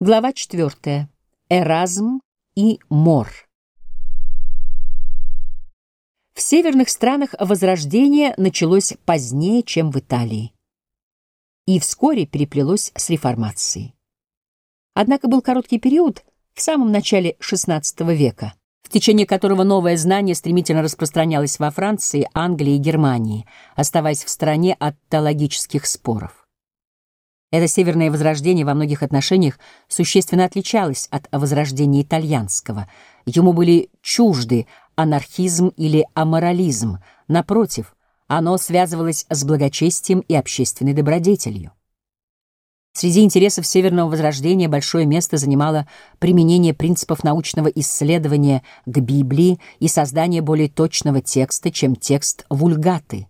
Глава 4. Эразм и Мор. В северных странах Возрождение началось позднее, чем в Италии, и вскоре переплелось с реформацией. Однако был короткий период в самом начале XVI века, в течение которого новое знание стремительно распространялось во Франции, Англии и Германии, оставаясь в стороне от теологических споров. Это северное возрождение во многих отношениях существенно отличалось от возрождения итальянского. Ему были чужды анархизм или аморализм. Напротив, оно связывалось с благочестием и общественной добродетелью. Среди интересов Северного Возрождения большое место занимало применение принципов научного исследования к Библии и создание более точного текста, чем текст вульгаты.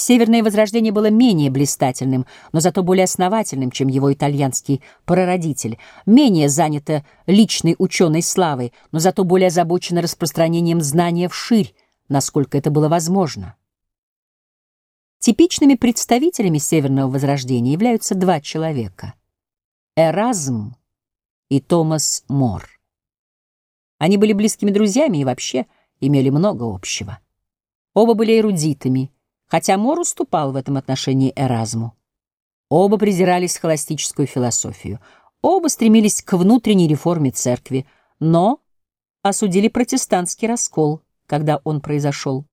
Северное возрождение было менее блистательным, но зато более основательным, чем его итальянский прародитель, менее занято личной ученой славой, но зато более озабочено распространением знания вширь, насколько это было возможно. Типичными представителями Северного возрождения являются два человека — Эразм и Томас Мор. Они были близкими друзьями и вообще имели много общего. Оба были эрудитами — хотя Мор уступал в этом отношении Эразму. Оба презирали схоластическую философию, оба стремились к внутренней реформе церкви, но осудили протестантский раскол, когда он произошел.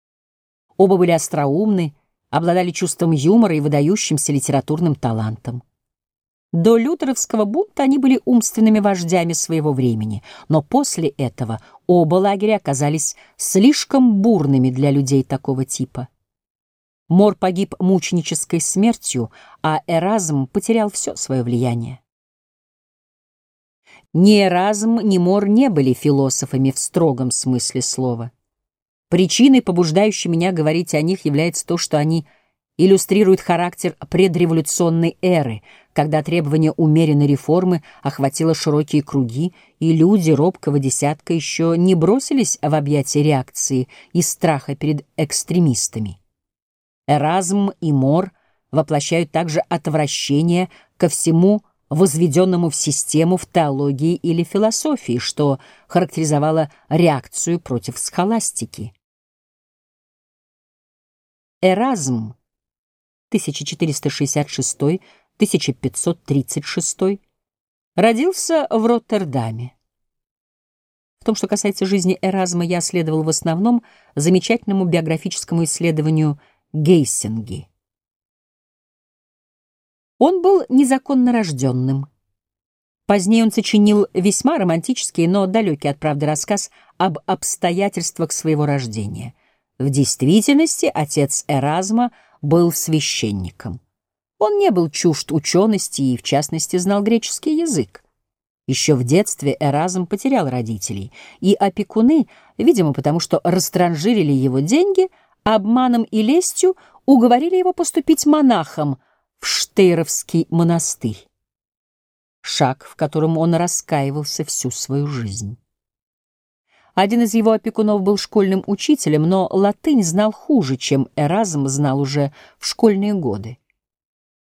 Оба были остроумны, обладали чувством юмора и выдающимся литературным талантом. До лютеровского бунта они были умственными вождями своего времени, но после этого оба лагеря оказались слишком бурными для людей такого типа. Мор погиб мученической смертью, а Эразм потерял все свое влияние. Ни Эразм, ни Мор не были философами в строгом смысле слова. Причиной, побуждающей меня говорить о них, является то, что они иллюстрируют характер предреволюционной эры, когда требование умеренной реформы охватило широкие круги, и люди робкого десятка еще не бросились в объятия реакции из страха перед экстремистами. Эразм и Мор воплощают также отвращение ко всему возведенному в систему в теологии или философии, что характеризовало реакцию против схоластики. Эразм 1466-1536 родился в Роттердаме. В том, что касается жизни Эразма, я следовал в основном замечательному биографическому исследованию Гейсинги. Он был незаконно рожденным. Позднее он сочинил весьма романтический, но далекий от правды рассказ об обстоятельствах своего рождения. В действительности отец Эразма был священником. Он не был чужд учености и, в частности, знал греческий язык. Еще в детстве Эразм потерял родителей, и опекуны, видимо, потому что растранжирили его деньги — обманом и лестью уговорили его поступить монахом в Штейровский монастырь. Шаг, в котором он раскаивался всю свою жизнь. Один из его опекунов был школьным учителем, но латынь знал хуже, чем Эразм знал уже в школьные годы.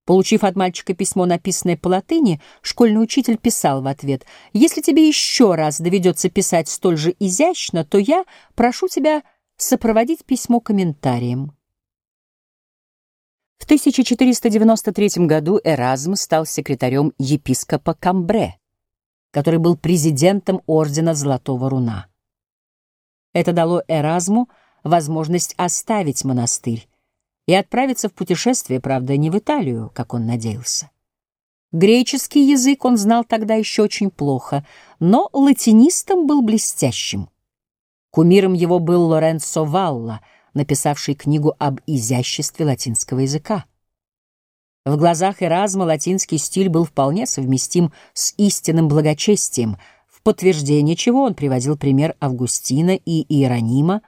Получив от мальчика письмо, написанное по латыни, школьный учитель писал в ответ, «Если тебе еще раз доведется писать столь же изящно, то я прошу тебя сопроводить письмо комментарием. В 1493 году Эразм стал секретарем епископа Камбре, который был президентом Ордена Золотого Руна. Это дало Эразму возможность оставить монастырь и отправиться в путешествие, правда, не в Италию, как он надеялся. Греческий язык он знал тогда еще очень плохо, но латинистом был блестящим. Кумиром его был Лоренцо Валла, написавший книгу об изяществе латинского языка. В глазах Эразма латинский стиль был вполне совместим с истинным благочестием, в подтверждение чего он приводил пример Августина и Иеронима,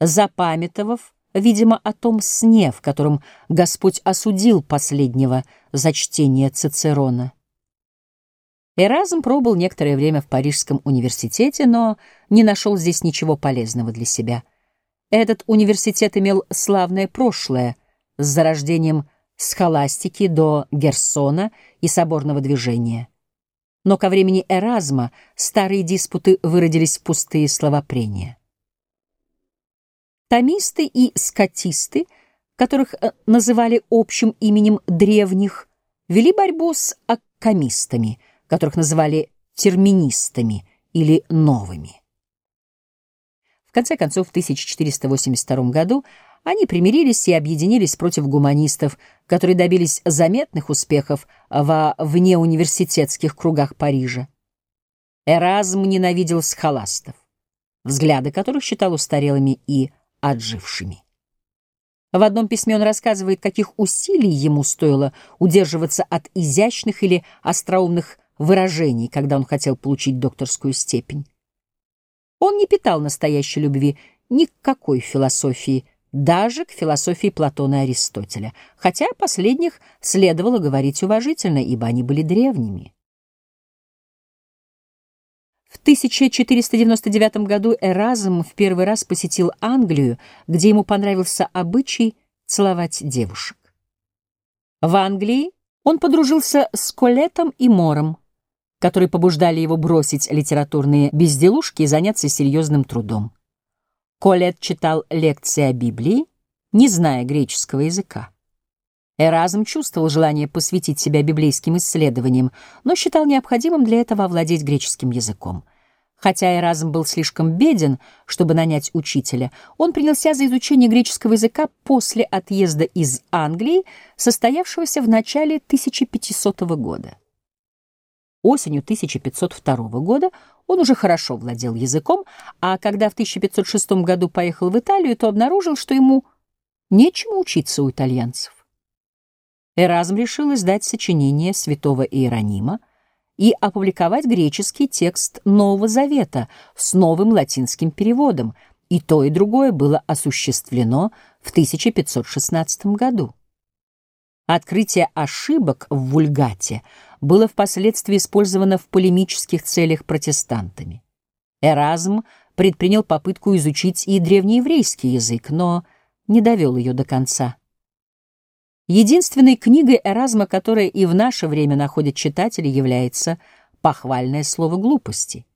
запамятовав, видимо, о том сне, в котором Господь осудил последнего за чтение Цицерона. Эразм пробыл некоторое время в Парижском университете, но не нашел здесь ничего полезного для себя. Этот университет имел славное прошлое с зарождением схоластики до Герсона и соборного движения. Но ко времени Эразма старые диспуты выродились в пустые словопрения. Томисты и скотисты, которых э, называли общим именем древних, вели борьбу с аккамистами, которых называли терминистами или новыми. В конце концов, в 1482 году они примирились и объединились против гуманистов, которые добились заметных успехов во внеуниверситетских кругах Парижа. Эразм ненавидел схоластов, взгляды которых считал устарелыми и отжившими. В одном письме он рассказывает, каких усилий ему стоило удерживаться от изящных или остроумных выражений, когда он хотел получить докторскую степень. Он не питал настоящей любви ни к какой философии, даже к философии Платона и Аристотеля, хотя о последних следовало говорить уважительно, ибо они были древними. В 1499 году Эразм в первый раз посетил Англию, где ему понравился обычай целовать девушек. В Англии он подружился с Колетом и Мором, которые побуждали его бросить литературные безделушки и заняться серьезным трудом. Колет читал лекции о Библии, не зная греческого языка. Эразм чувствовал желание посвятить себя библейским исследованиям, но считал необходимым для этого овладеть греческим языком. Хотя Эразм был слишком беден, чтобы нанять учителя, он принялся за изучение греческого языка после отъезда из Англии, состоявшегося в начале 1500 года. Осенью 1502 года он уже хорошо владел языком, а когда в 1506 году поехал в Италию, то обнаружил, что ему нечему учиться у итальянцев. Эразм решил издать сочинение святого Иеронима и опубликовать греческий текст Нового Завета с новым латинским переводом, и то и другое было осуществлено в 1516 году. Открытие ошибок в вульгате было впоследствии использовано в полемических целях протестантами. Эразм предпринял попытку изучить и древнееврейский язык, но не довел ее до конца. Единственной книгой Эразма, которая и в наше время находит читатели, является «Похвальное слово глупости».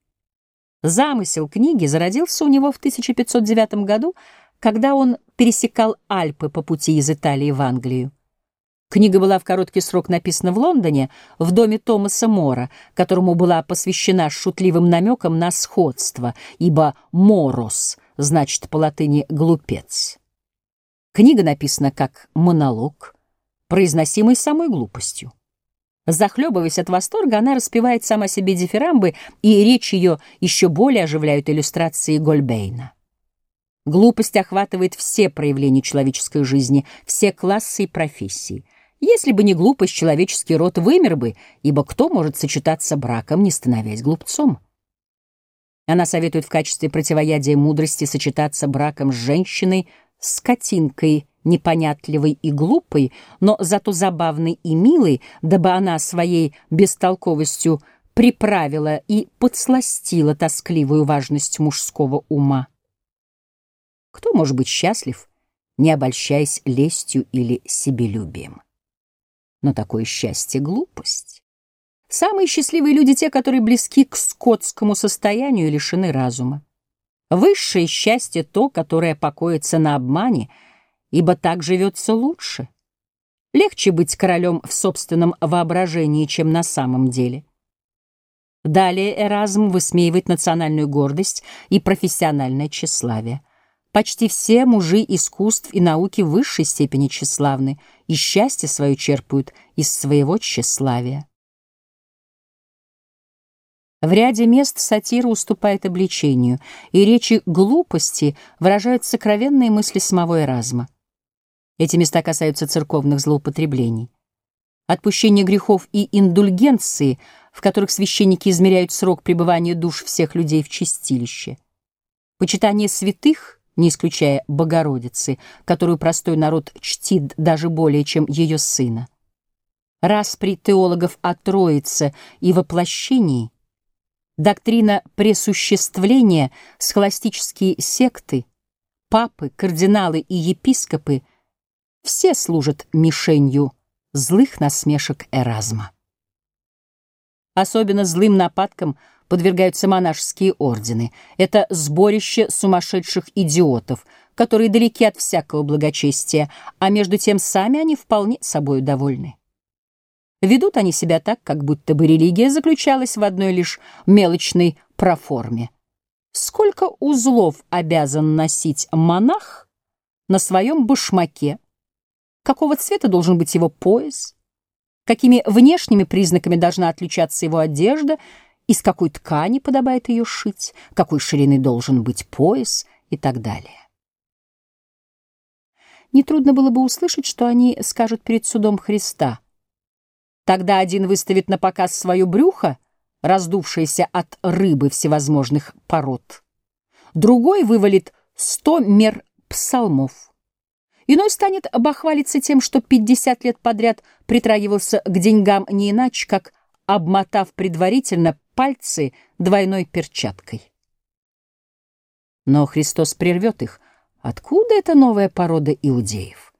Замысел книги зародился у него в 1509 году, когда он пересекал Альпы по пути из Италии в Англию. Книга была в короткий срок написана в Лондоне, в доме Томаса Мора, которому была посвящена шутливым намеком на сходство, ибо «морос» значит по латыни «глупец». Книга написана как монолог, произносимый самой глупостью. Захлебываясь от восторга, она распевает сама себе дифирамбы, и речь ее еще более оживляют иллюстрации Гольбейна. Глупость охватывает все проявления человеческой жизни, все классы и профессии. Если бы не глупость, человеческий род вымер бы, ибо кто может сочетаться браком, не становясь глупцом? Она советует в качестве противоядия мудрости сочетаться браком с женщиной, скотинкой, непонятливой и глупой, но зато забавной и милой, дабы она своей бестолковостью приправила и подсластила тоскливую важность мужского ума. Кто может быть счастлив, не обольщаясь лестью или себелюбием? Но такое счастье — глупость. Самые счастливые люди — те, которые близки к скотскому состоянию и лишены разума. Высшее счастье — то, которое покоится на обмане — ибо так живется лучше. Легче быть королем в собственном воображении, чем на самом деле. Далее Эразм высмеивает национальную гордость и профессиональное тщеславие. Почти все мужи искусств и науки высшей степени тщеславны и счастье свое черпают из своего тщеславия. В ряде мест сатира уступает обличению, и речи глупости выражают сокровенные мысли самого Эразма. Эти места касаются церковных злоупотреблений. Отпущение грехов и индульгенции, в которых священники измеряют срок пребывания душ всех людей в чистилище. Почитание святых, не исключая Богородицы, которую простой народ чтит даже более, чем ее сына. Распри теологов о Троице и воплощении, доктрина пресуществления, схоластические секты, папы, кардиналы и епископы — все служат мишенью злых насмешек Эразма. Особенно злым нападкам подвергаются монашеские ордены. Это сборище сумасшедших идиотов, которые далеки от всякого благочестия, а между тем сами они вполне собою довольны. Ведут они себя так, как будто бы религия заключалась в одной лишь мелочной проформе. Сколько узлов обязан носить монах на своем башмаке? Какого цвета должен быть его пояс? Какими внешними признаками должна отличаться его одежда? Из какой ткани подобает ее шить? Какой ширины должен быть пояс? И так далее. Нетрудно было бы услышать, что они скажут перед судом Христа — Тогда один выставит на показ свое брюхо, раздувшееся от рыбы всевозможных пород. Другой вывалит сто мер псалмов. Иной станет бахвалиться тем, что пятьдесят лет подряд притрагивался к деньгам не иначе, как обмотав предварительно пальцы двойной перчаткой. Но Христос прервет их. Откуда эта новая порода иудеев?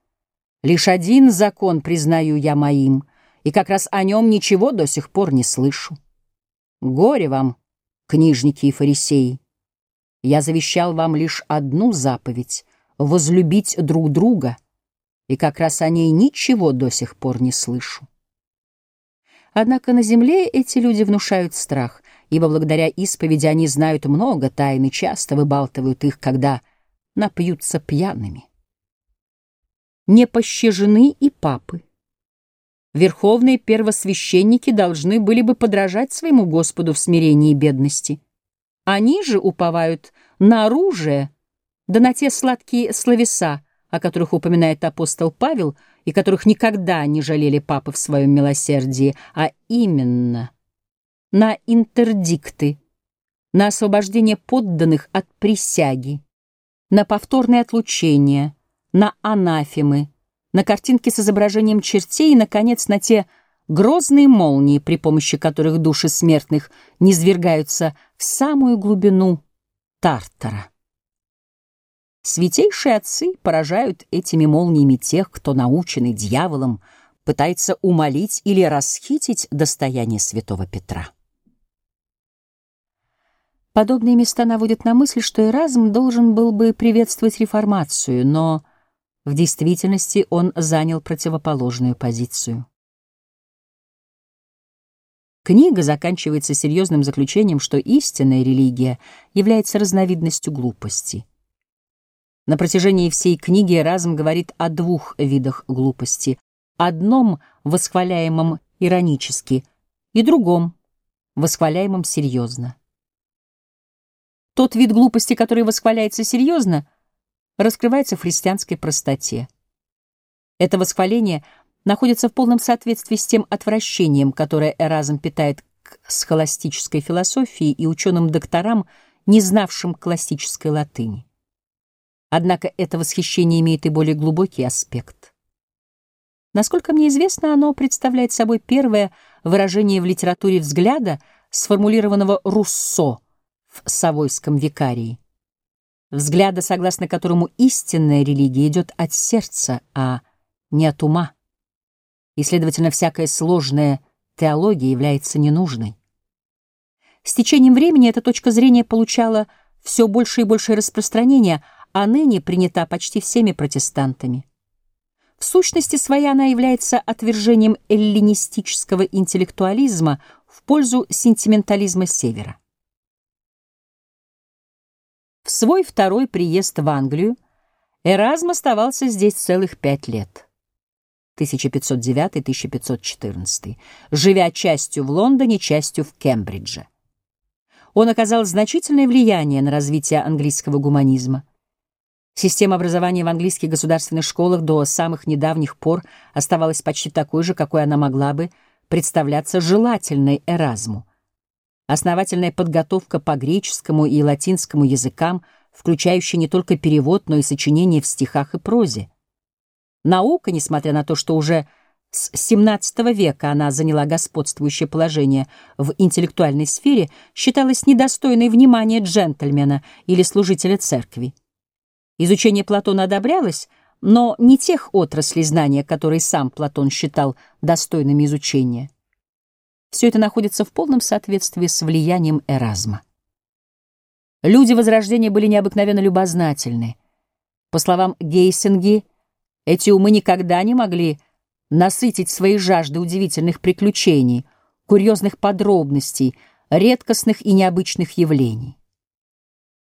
Лишь один закон признаю я моим — и как раз о нем ничего до сих пор не слышу. Горе вам, книжники и фарисеи! Я завещал вам лишь одну заповедь — возлюбить друг друга, и как раз о ней ничего до сих пор не слышу. Однако на земле эти люди внушают страх, ибо благодаря исповеди они знают много тайн и часто выбалтывают их, когда напьются пьяными. Не пощажены и папы верховные первосвященники должны были бы подражать своему Господу в смирении и бедности. Они же уповают на оружие, да на те сладкие словеса, о которых упоминает апостол Павел, и которых никогда не жалели папы в своем милосердии, а именно на интердикты, на освобождение подданных от присяги, на повторное отлучение, на анафемы, на картинки с изображением чертей и, наконец, на те грозные молнии, при помощи которых души смертных низвергаются в самую глубину Тартара. Святейшие отцы поражают этими молниями тех, кто, наученный дьяволом, пытается умолить или расхитить достояние святого Петра. Подобные места наводят на мысль, что Эразм должен был бы приветствовать реформацию, но в действительности он занял противоположную позицию. Книга заканчивается серьезным заключением, что истинная религия является разновидностью глупости. На протяжении всей книги Разм говорит о двух видах глупости. Одном, восхваляемом иронически, и другом, восхваляемом серьезно. Тот вид глупости, который восхваляется серьезно, раскрывается в христианской простоте. Это восхваление находится в полном соответствии с тем отвращением, которое Эразм питает к схоластической философии и ученым-докторам, не знавшим классической латыни. Однако это восхищение имеет и более глубокий аспект. Насколько мне известно, оно представляет собой первое выражение в литературе взгляда, сформулированного Руссо в Савойском викарии взгляда, согласно которому истинная религия идет от сердца, а не от ума. И, следовательно, всякая сложная теология является ненужной. С течением времени эта точка зрения получала все больше и большее распространение, а ныне принята почти всеми протестантами. В сущности своей она является отвержением эллинистического интеллектуализма в пользу сентиментализма Севера. В свой второй приезд в Англию Эразм оставался здесь целых пять лет. 1509-1514, живя частью в Лондоне, частью в Кембридже. Он оказал значительное влияние на развитие английского гуманизма. Система образования в английских государственных школах до самых недавних пор оставалась почти такой же, какой она могла бы представляться желательной Эразму. Основательная подготовка по греческому и латинскому языкам, включающая не только перевод, но и сочинение в стихах и прозе. Наука, несмотря на то, что уже с XVII века она заняла господствующее положение в интеллектуальной сфере, считалась недостойной внимания джентльмена или служителя церкви. Изучение Платона одобрялось, но не тех отраслей знания, которые сам Платон считал достойными изучения. все это находится в полном соответствии с влиянием Эразма. Люди Возрождения были необыкновенно любознательны. По словам Гейсинги, эти умы никогда не могли насытить свои жажды удивительных приключений, курьезных подробностей, редкостных и необычных явлений.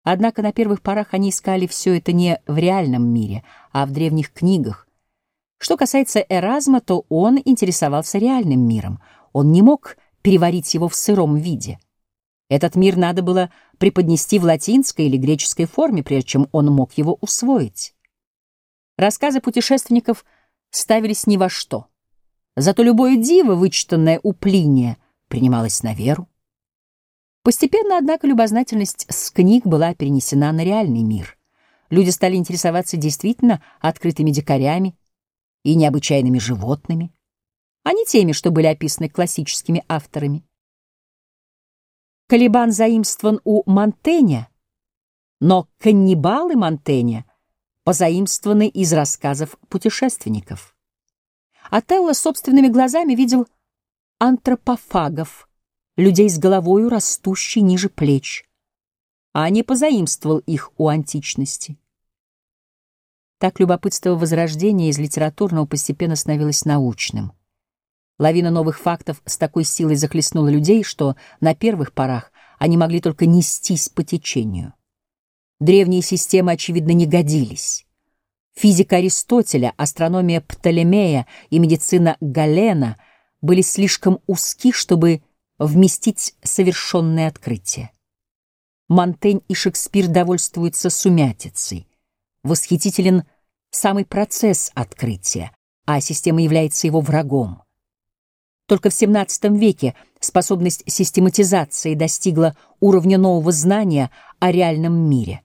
Однако на первых порах они искали все это не в реальном мире, а в древних книгах. Что касается Эразма, то он интересовался реальным миром. Он не мог переварить его в сыром виде. Этот мир надо было преподнести в латинской или греческой форме, прежде чем он мог его усвоить. Рассказы путешественников ставились ни во что. Зато любое диво, вычитанное у Плиния, принималось на веру. Постепенно, однако, любознательность с книг была перенесена на реальный мир. Люди стали интересоваться действительно открытыми дикарями и необычайными животными, а не теми, что были описаны классическими авторами. Калибан заимствован у Монтэня, но каннибалы Монтэня позаимствованы из рассказов путешественников. Отелло собственными глазами видел антропофагов — людей с головою, растущей ниже плеч, а не позаимствовал их у античности. Так любопытство Возрождения из литературного постепенно становилось научным. Лавина новых фактов с такой силой захлестнула людей, что на первых порах они могли только нестись по течению. Древние системы, очевидно, не годились. Физика Аристотеля, астрономия Птолемея и медицина Галена были слишком узки, чтобы вместить совершенное открытие. Монтень и Шекспир довольствуются сумятицей. Восхитителен самый процесс открытия, а система является его врагом. Только в XVII веке способность систематизации достигла уровня нового знания о реальном мире.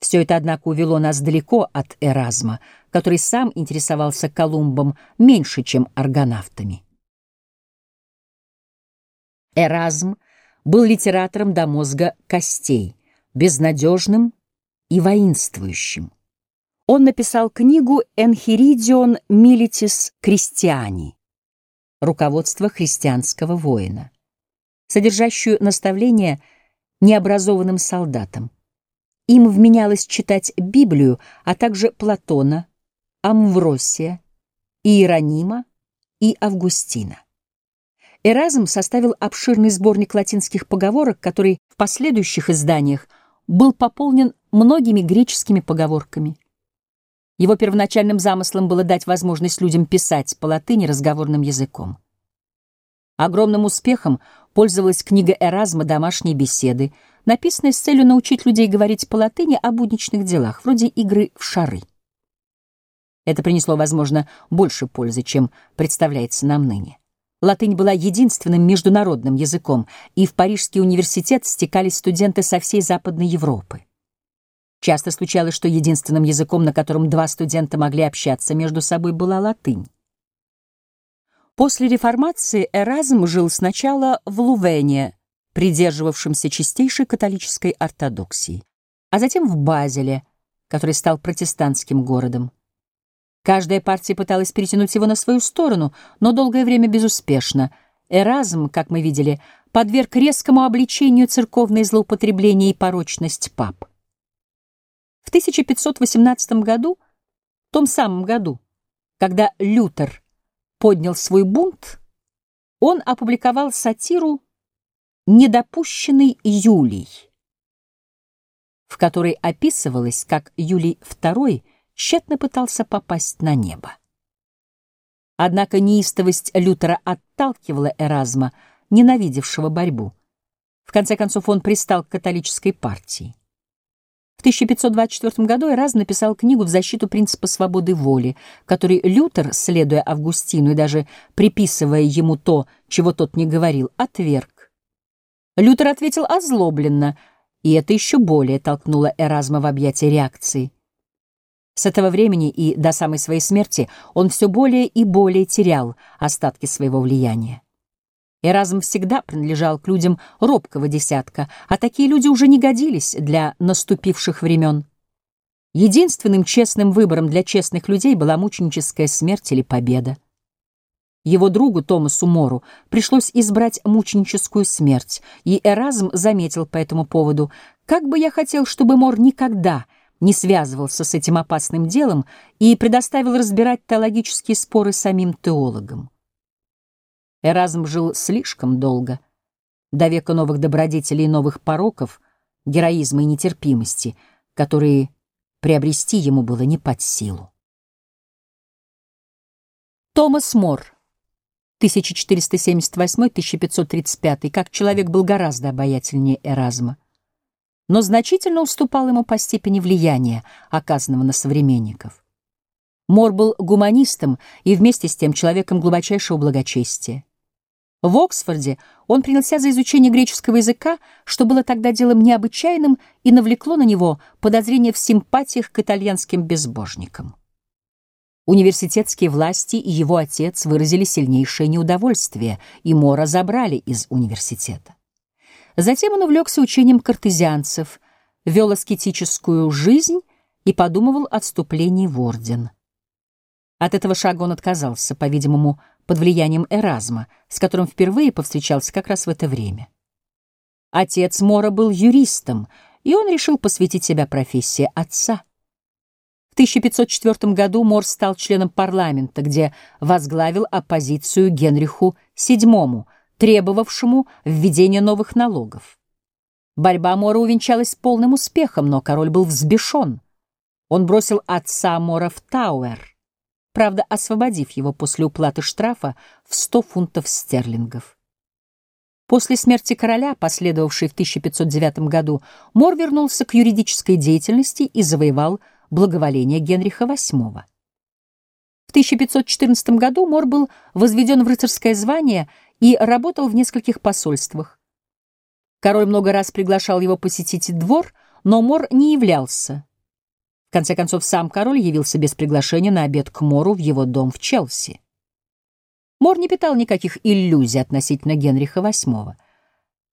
Все это, однако, увело нас далеко от Эразма, который сам интересовался Колумбом меньше, чем аргонавтами. Эразм был литератором до мозга костей, безнадежным и воинствующим. Он написал книгу «Энхиридион милитис Christiani» «Руководство христианского воина», содержащую наставление необразованным солдатам. Им вменялось читать Библию, а также Платона, Амвросия, Иеронима и Августина. Эразм составил обширный сборник латинских поговорок, который в последующих изданиях был пополнен многими греческими поговорками. Его первоначальным замыслом было дать возможность людям писать по латыни разговорным языком. Огромным успехом пользовалась книга Эразма «Домашние беседы», написанная с целью научить людей говорить по латыни о будничных делах, вроде игры в шары. Это принесло, возможно, больше пользы, чем представляется нам ныне. Латынь была единственным международным языком, и в Парижский университет стекались студенты со всей Западной Европы. Часто случалось, что единственным языком, на котором два студента могли общаться между собой, была латынь. После реформации Эразм жил сначала в Лувене, придерживавшемся чистейшей католической ортодоксии, а затем в Базеле, который стал протестантским городом. Каждая партия пыталась перетянуть его на свою сторону, но долгое время безуспешно. Эразм, как мы видели, подверг резкому обличению церковные злоупотребления и порочность пап. В 1518 году, в том самом году, когда Лютер поднял свой бунт, он опубликовал сатиру «Недопущенный Юлий», в которой описывалось, как Юлий II — тщетно пытался попасть на небо. Однако неистовость Лютера отталкивала Эразма, ненавидевшего борьбу. В конце концов, он пристал к католической партии. В 1524 году Эразм написал книгу в защиту принципа свободы воли, который Лютер, следуя Августину и даже приписывая ему то, чего тот не говорил, отверг. Лютер ответил озлобленно, и это еще более толкнуло Эразма в объятия реакции. С этого времени и до самой своей смерти он все более и более терял остатки своего влияния. Эразм всегда принадлежал к людям робкого десятка, а такие люди уже не годились для наступивших времен. Единственным честным выбором для честных людей была мученическая смерть или победа. Его другу Томасу Мору пришлось избрать мученическую смерть, и Эразм заметил по этому поводу, как бы я хотел, чтобы Мор никогда не связывался с этим опасным делом и предоставил разбирать теологические споры самим теологам. Эразм жил слишком долго, до века новых добродетелей и новых пороков, героизма и нетерпимости, которые приобрести ему было не под силу. Томас Мор 1478-1535, как человек был гораздо обаятельнее Эразма, но значительно уступал ему по степени влияния, оказанного на современников. Мор был гуманистом и вместе с тем человеком глубочайшего благочестия. В Оксфорде он принялся за изучение греческого языка, что было тогда делом необычайным и навлекло на него подозрение в симпатиях к итальянским безбожникам. Университетские власти и его отец выразили сильнейшее неудовольствие, и Мора забрали из университета. Затем он увлекся учением картезианцев, вел аскетическую жизнь и подумывал о вступлении в орден. От этого шага он отказался, по-видимому, под влиянием Эразма, с которым впервые повстречался как раз в это время. Отец Мора был юристом, и он решил посвятить себя профессии отца — в 1504 году Мор стал членом парламента, где возглавил оппозицию Генриху VII, требовавшему введения новых налогов. Борьба Мора увенчалась полным успехом, но король был взбешен. Он бросил отца Мора в Тауэр, правда, освободив его после уплаты штрафа в 100 фунтов стерлингов. После смерти короля, последовавшей в 1509 году, Мор вернулся к юридической деятельности и завоевал благоволения Генриха VIII. В 1514 году Мор был возведен в рыцарское звание и работал в нескольких посольствах. Король много раз приглашал его посетить двор, но Мор не являлся. В конце концов, сам король явился без приглашения на обед к Мору в его дом в Челси. Мор не питал никаких иллюзий относительно Генриха VIII.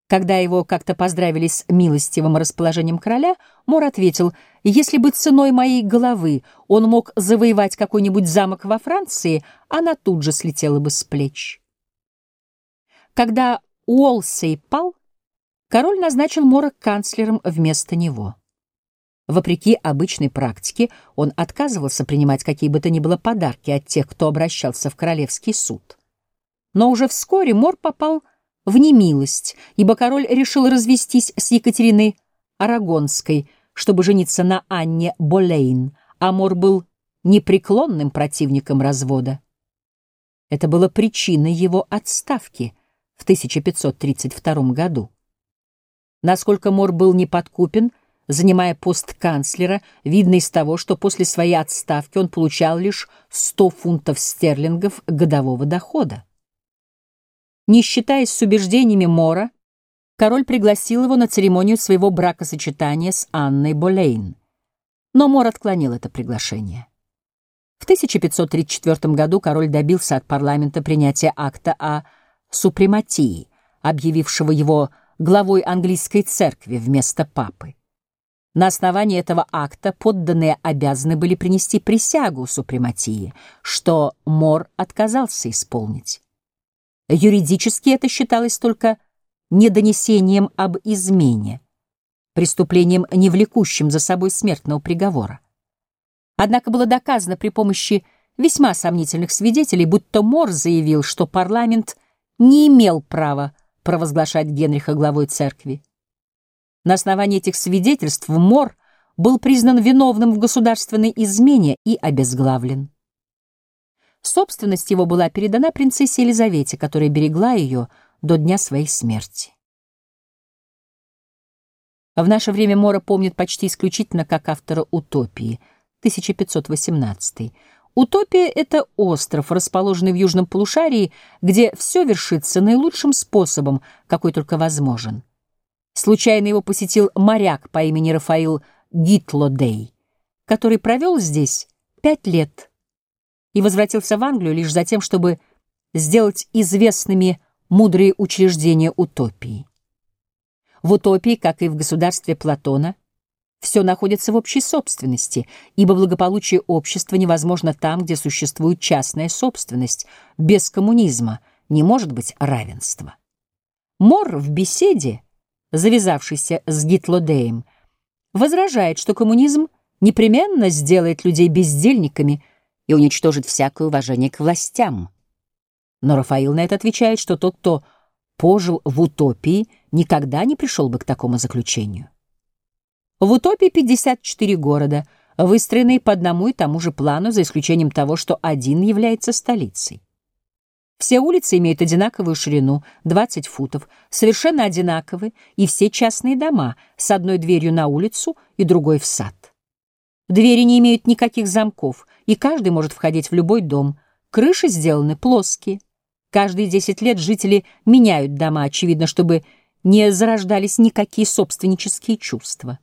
Когда его как-то поздравили с милостивым расположением короля, Мор ответил, «Если бы ценой моей головы он мог завоевать какой-нибудь замок во Франции, она тут же слетела бы с плеч». Когда Уолсей пал, король назначил Мора канцлером вместо него. Вопреки обычной практике, он отказывался принимать какие бы то ни было подарки от тех, кто обращался в королевский суд. Но уже вскоре Мор попал в немилость, ибо король решил развестись с Екатериной Арагонской, чтобы жениться на Анне Болейн, а Мор был непреклонным противником развода. Это было причиной его отставки в 1532 году. Насколько Мор был неподкупен, занимая пост канцлера, видно из того, что после своей отставки он получал лишь 100 фунтов стерлингов годового дохода. Не считаясь с убеждениями Мора, король пригласил его на церемонию своего бракосочетания с Анной Болейн. Но Мор отклонил это приглашение. В 1534 году король добился от парламента принятия акта о супрематии, объявившего его главой английской церкви вместо папы. На основании этого акта подданные обязаны были принести присягу супрематии, что Мор отказался исполнить. Юридически это считалось только недонесением об измене, преступлением, не влекущим за собой смертного приговора. Однако было доказано при помощи весьма сомнительных свидетелей, будто Мор заявил, что парламент не имел права провозглашать Генриха главой церкви. На основании этих свидетельств Мор был признан виновным в государственной измене и обезглавлен. Собственность его была передана принцессе Елизавете, которая берегла ее до дня своей смерти. В наше время Мора помнит почти исключительно как автора «Утопии» 1518. Утопия — это остров, расположенный в южном полушарии, где все вершится наилучшим способом, какой только возможен. Случайно его посетил моряк по имени Рафаил Гитлодей, который провел здесь пять лет и возвратился в Англию лишь за тем, чтобы сделать известными мудрые учреждения утопии. В утопии, как и в государстве Платона, Все находится в общей собственности, ибо благополучие общества невозможно там, где существует частная собственность. Без коммунизма не может быть равенства. Мор в беседе, завязавшийся с Гитлодеем, возражает, что коммунизм непременно сделает людей бездельниками и уничтожит всякое уважение к властям. Но Рафаил на это отвечает, что тот, кто пожил в утопии, никогда не пришел бы к такому заключению. В утопии 54 города, выстроенные по одному и тому же плану, за исключением того, что один является столицей. Все улицы имеют одинаковую ширину, 20 футов, совершенно одинаковые, и все частные дома, с одной дверью на улицу и другой в сад. Двери не имеют никаких замков, и каждый может входить в любой дом. Крыши сделаны плоские. Каждые 10 лет жители меняют дома, очевидно, чтобы не зарождались никакие собственнические чувства.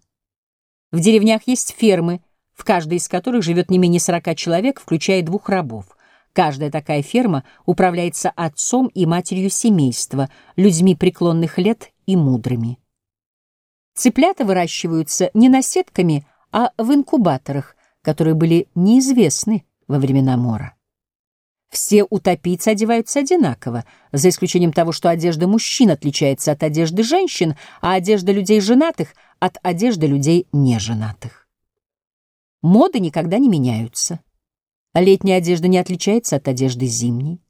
В деревнях есть фермы, в каждой из которых живет не менее 40 человек, включая двух рабов. Каждая такая ферма управляется отцом и матерью семейства, людьми преклонных лет и мудрыми. Цыплята выращиваются не наседками, а в инкубаторах, которые были неизвестны во времена мора. Все утопийцы одеваются одинаково, за исключением того, что одежда мужчин отличается от одежды женщин, а одежда людей женатых — от одежды людей неженатых. Моды никогда не меняются. Летняя одежда не отличается от одежды зимней.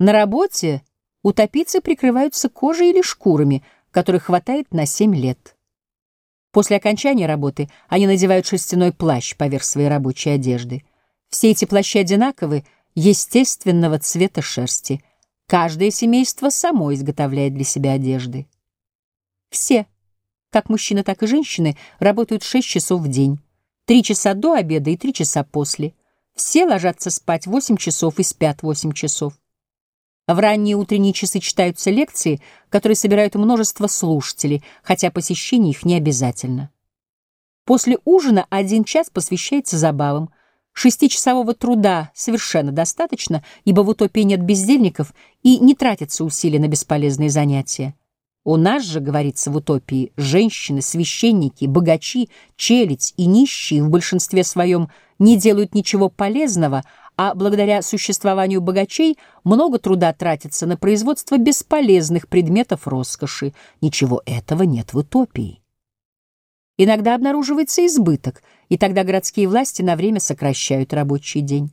На работе утопийцы прикрываются кожей или шкурами, которых хватает на 7 лет. После окончания работы они надевают шерстяной плащ поверх своей рабочей одежды. Все эти плащи одинаковы, естественного цвета шерсти. Каждое семейство само изготовляет для себя одежды. Все, как мужчины, так и женщины, работают 6 часов в день. 3 часа до обеда и 3 часа после. Все ложатся спать 8 часов и спят 8 часов. В ранние утренние часы читаются лекции, которые собирают множество слушателей, хотя посещение их не обязательно. После ужина один час посвящается забавам. Шестичасового труда совершенно достаточно, ибо в утопии нет бездельников и не тратятся усилия на бесполезные занятия. У нас же, говорится в утопии, женщины, священники, богачи, челядь и нищие в большинстве своем не делают ничего полезного, а благодаря существованию богачей много труда тратится на производство бесполезных предметов роскоши. Ничего этого нет в утопии. Иногда обнаруживается избыток, и тогда городские власти на время сокращают рабочий день.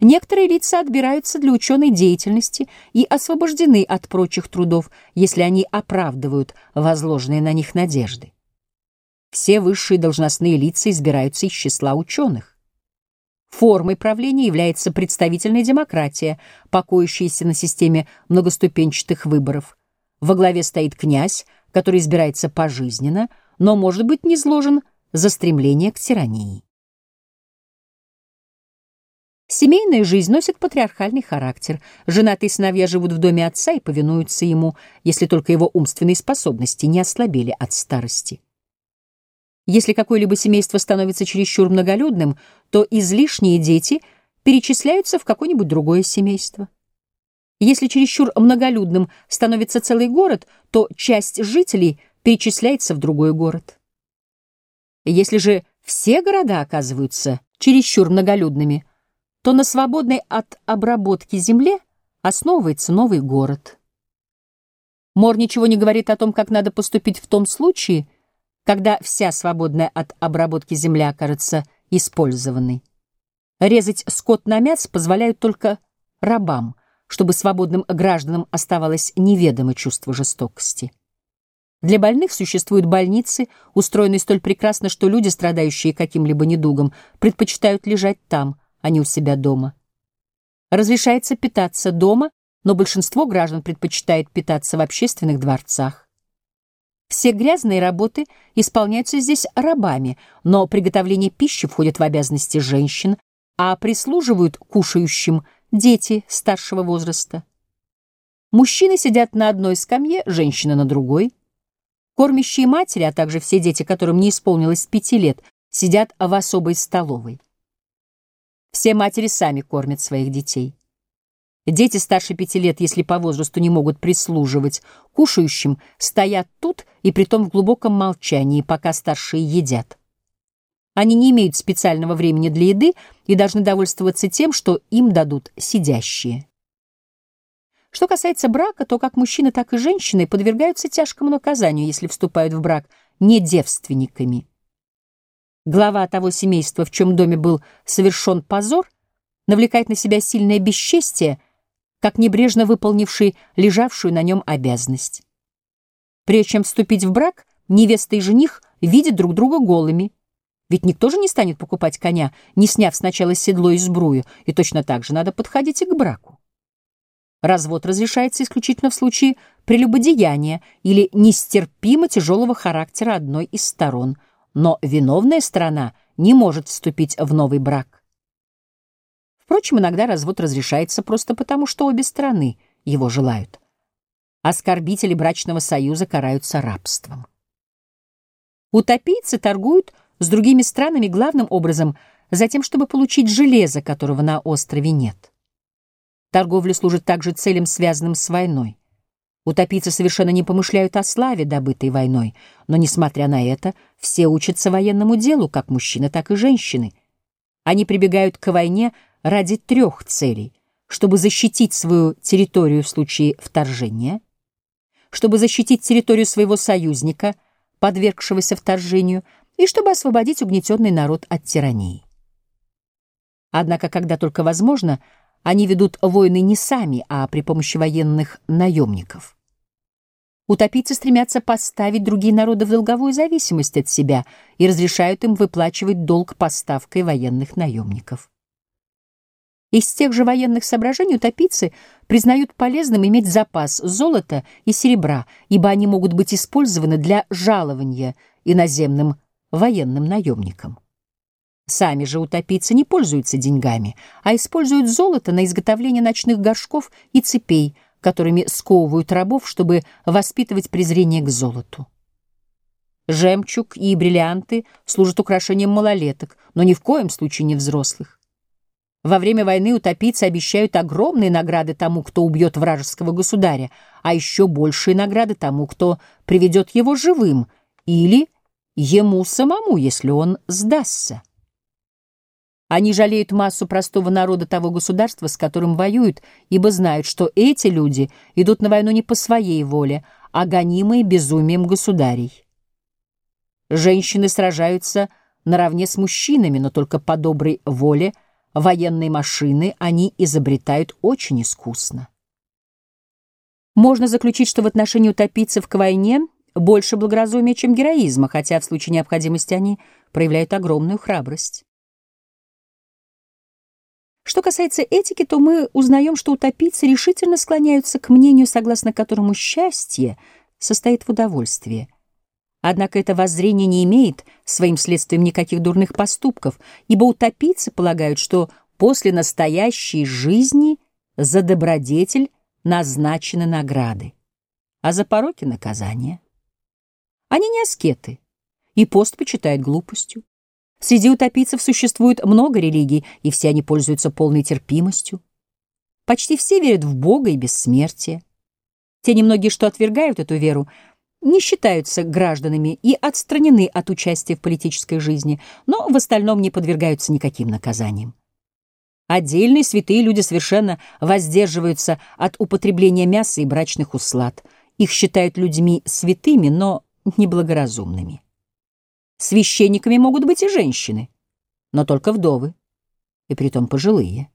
Некоторые лица отбираются для ученой деятельности и освобождены от прочих трудов, если они оправдывают возложенные на них надежды. Все высшие должностные лица избираются из числа ученых. Формой правления является представительная демократия, покоящаяся на системе многоступенчатых выборов. Во главе стоит князь, который избирается пожизненно, но может быть низложен за стремление к тирании. Семейная жизнь носит патриархальный характер. Женатые сыновья живут в доме отца и повинуются ему, если только его умственные способности не ослабели от старости. Если какое-либо семейство становится чересчур многолюдным, то излишние дети перечисляются в какое-нибудь другое семейство. Если чересчур многолюдным становится целый город, то часть жителей перечисляется в другой город. Если же все города оказываются чересчур многолюдными – то на свободной от обработки земле основывается новый город. Мор ничего не говорит о том, как надо поступить в том случае, когда вся свободная от обработки земля окажется использованной. Резать скот на мясо позволяют только рабам, чтобы свободным гражданам оставалось неведомо чувство жестокости. Для больных существуют больницы, устроенные столь прекрасно, что люди, страдающие каким-либо недугом, предпочитают лежать там – а не у себя дома. Разрешается питаться дома, но большинство граждан предпочитает питаться в общественных дворцах. Все грязные работы исполняются здесь рабами, но приготовление пищи входит в обязанности женщин, а прислуживают кушающим дети старшего возраста. Мужчины сидят на одной скамье, женщины на другой. Кормящие матери, а также все дети, которым не исполнилось пяти лет, сидят в особой столовой. Все матери сами кормят своих детей. Дети старше пяти лет, если по возрасту не могут прислуживать, кушающим стоят тут и притом в глубоком молчании, пока старшие едят. Они не имеют специального времени для еды и должны довольствоваться тем, что им дадут сидящие. Что касается брака, то как мужчины, так и женщины подвергаются тяжкому наказанию, если вступают в брак не девственниками. Глава того семейства, в чем доме был совершен позор, навлекает на себя сильное бесчестие, как небрежно выполнивший лежавшую на нем обязанность. Прежде чем вступить в брак, невеста и жених видят друг друга голыми. Ведь никто же не станет покупать коня, не сняв сначала седло и сбрую, и точно так же надо подходить и к браку. Развод разрешается исключительно в случае прелюбодеяния или нестерпимо тяжелого характера одной из сторон, но виновная сторона не может вступить в новый брак. Впрочем, иногда развод разрешается просто потому, что обе стороны его желают. Оскорбители брачного союза караются рабством. Утопийцы торгуют с другими странами главным образом за тем, чтобы получить железо, которого на острове нет. Торговля служит также целям, связанным с войной. Утопийцы совершенно не помышляют о славе, добытой войной, но, несмотря на это, все учатся военному делу, как мужчины, так и женщины. Они прибегают к войне ради трех целей. Чтобы защитить свою территорию в случае вторжения, чтобы защитить территорию своего союзника, подвергшегося вторжению, и чтобы освободить угнетенный народ от тирании. Однако, когда только возможно, они ведут войны не сами, а при помощи военных наемников. Утопийцы стремятся поставить другие народы в долговую зависимость от себя и разрешают им выплачивать долг поставкой военных наемников. Из тех же военных соображений утопийцы признают полезным иметь запас золота и серебра, ибо они могут быть использованы для жалования иноземным военным наемникам. Сами же утопийцы не пользуются деньгами, а используют золото на изготовление ночных горшков и цепей, которыми сковывают рабов, чтобы воспитывать презрение к золоту. Жемчуг и бриллианты служат украшением малолеток, но ни в коем случае не взрослых. Во время войны утопийцы обещают огромные награды тому, кто убьет вражеского государя, а еще большие награды тому, кто приведет его живым, или ему самому, если он сдастся. Они жалеют массу простого народа того государства, с которым воюют, ибо знают, что эти люди идут на войну не по своей воле, а гонимые безумием государей. Женщины сражаются наравне с мужчинами, но только по доброй воле – Военные машины они изобретают очень искусно. Можно заключить, что в отношении утопийцев к войне больше благоразумия, чем героизма, хотя в случае необходимости они проявляют огромную храбрость. Что касается этики, то мы узнаем, что утопийцы решительно склоняются к мнению, согласно которому счастье состоит в удовольствии. Однако это воззрение не имеет своим следствием никаких дурных поступков, ибо утопийцы полагают, что после настоящей жизни за добродетель назначены награды, а за пороки — наказания. Они не аскеты, и пост почитают глупостью. Среди утопийцев существует много религий, и все они пользуются полной терпимостью. Почти все верят в Бога и бессмертие. Те немногие, что отвергают эту веру, не считаются гражданами и отстранены от участия в политической жизни, но в остальном не подвергаются никаким наказаниям. Отдельные святые люди совершенно воздерживаются от употребления мяса и брачных услад. Их считают людьми святыми, но неблагоразумными. Священниками могут быть и женщины, но только вдовы, и притом пожилые.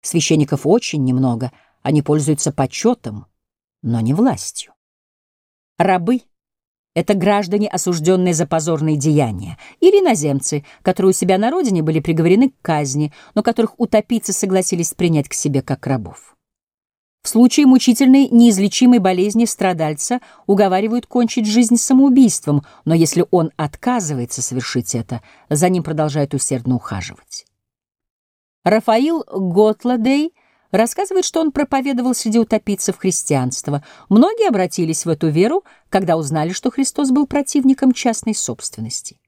Священников очень немного, они пользуются почетом, но не властью. Рабы — это граждане, осужденные за позорные деяния, или иноземцы, которые у себя на родине были приговорены к казни, но которых утопийцы согласились принять к себе как рабов. В случае мучительной неизлечимой болезни страдальца уговаривают кончить жизнь самоубийством, но если он отказывается совершить это, за ним продолжают усердно ухаживать. Рафаил Готладей — рассказывает, что он проповедовал среди утопийцев христианства. Многие обратились в эту веру, когда узнали, что Христос был противником частной собственности.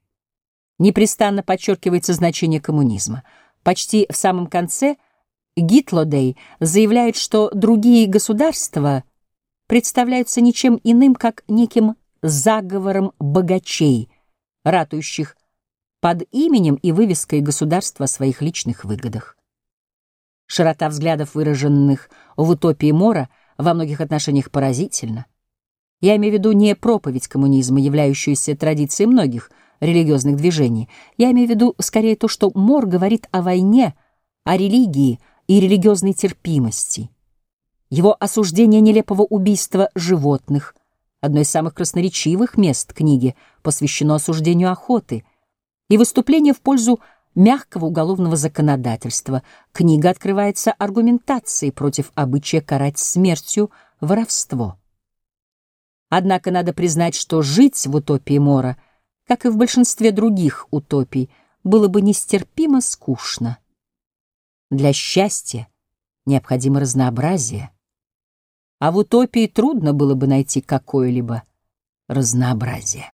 Непрестанно подчеркивается значение коммунизма. Почти в самом конце Гитлодей заявляет, что другие государства представляются ничем иным, как неким заговором богачей, ратующих под именем и вывеской государства о своих личных выгодах. Широта взглядов, выраженных в утопии Мора, во многих отношениях поразительна. Я имею в виду не проповедь коммунизма, являющуюся традицией многих религиозных движений. Я имею в виду скорее то, что Мор говорит о войне, о религии и религиозной терпимости. Его осуждение нелепого убийства животных, одно из самых красноречивых мест книги, посвящено осуждению охоты, и выступление в пользу мягкого уголовного законодательства. Книга открывается аргументацией против обычая карать смертью воровство. Однако надо признать, что жить в утопии Мора, как и в большинстве других утопий, было бы нестерпимо скучно. Для счастья необходимо разнообразие, а в утопии трудно было бы найти какое-либо разнообразие.